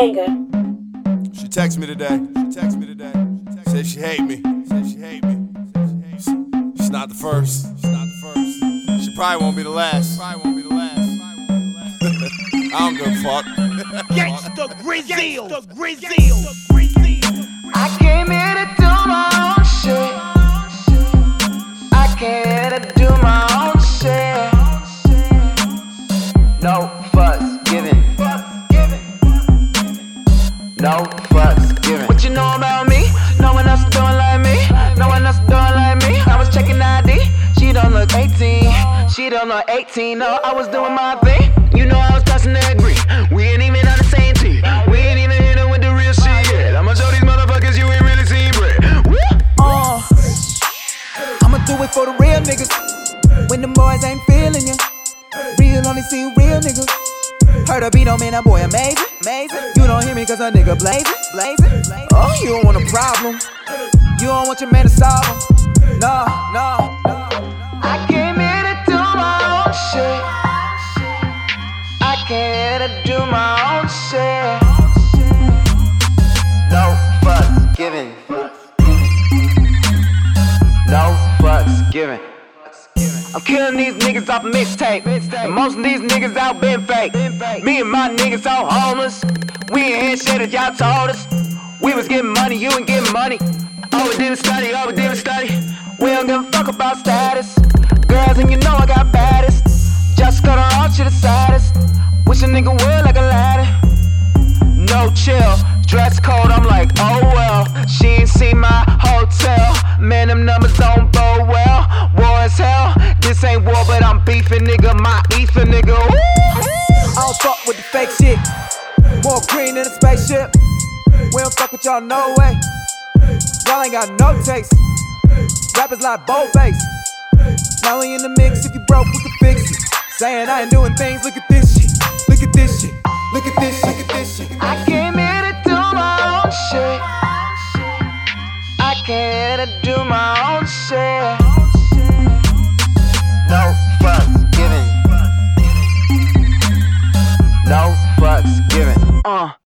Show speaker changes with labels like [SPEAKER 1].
[SPEAKER 1] banger.
[SPEAKER 2] She texted me today. She texted me today. She Said she hate me. Said she hate me. She's not the first. She's not the first. She probably won't be the last. Probably won't be the last. I don't give a fuck. Gangsta
[SPEAKER 1] Grizzle, the Grizzle,
[SPEAKER 3] No fuss given. What you know about me? No one else doing like me. No one else doing like me. I was checking ID. She don't look 18. She don't look 18. No, I was doing my thing. You know I was passing that green. We ain't even on the same team. We ain't even hitting with the real shit yet. I'ma show these motherfuckers you ain't really seen bread. Woo!
[SPEAKER 4] Uh, I'ma do it for the real niggas. When them boys ain't feeling you. Real only see real niggas. Heard a beat on me, that boy amazing, amazing. You don't hear me cause a nigga blazing, blazing. Oh, you don't want a problem. You don't want your man to solve solve 'em. No, no, no.
[SPEAKER 3] I came here to do my own shit. I came here to do my own shit. No fucks given. No fucks given. I'm killing these niggas off mixtape. And most of these niggas out been fake. Me and my niggas out homeless. We ain't shit that y'all told us. We was getting money, you ain't getting money. All we did was study, all we did was study. We don't give a fuck about status. Girls, and you know I got baddest. Just got her out, she the saddest. Wish a nigga would like a ladder. No chill, dress code, I'm like, oh well. ain't war, but I'm beefing, nigga. My ether, nigga. Ooh.
[SPEAKER 4] I don't fuck with the fake shit. More green in a spaceship. We don't fuck with y'all, no way. Y'all ain't got no taste. Rappers like Bowface. Now we in the mix. If you broke, we can fix it. Saying I ain't doing things. Look at this shit. Look at this shit. Look at this shit. Look at this shit.
[SPEAKER 3] I came here to do my own shit. I came here to do my own shit.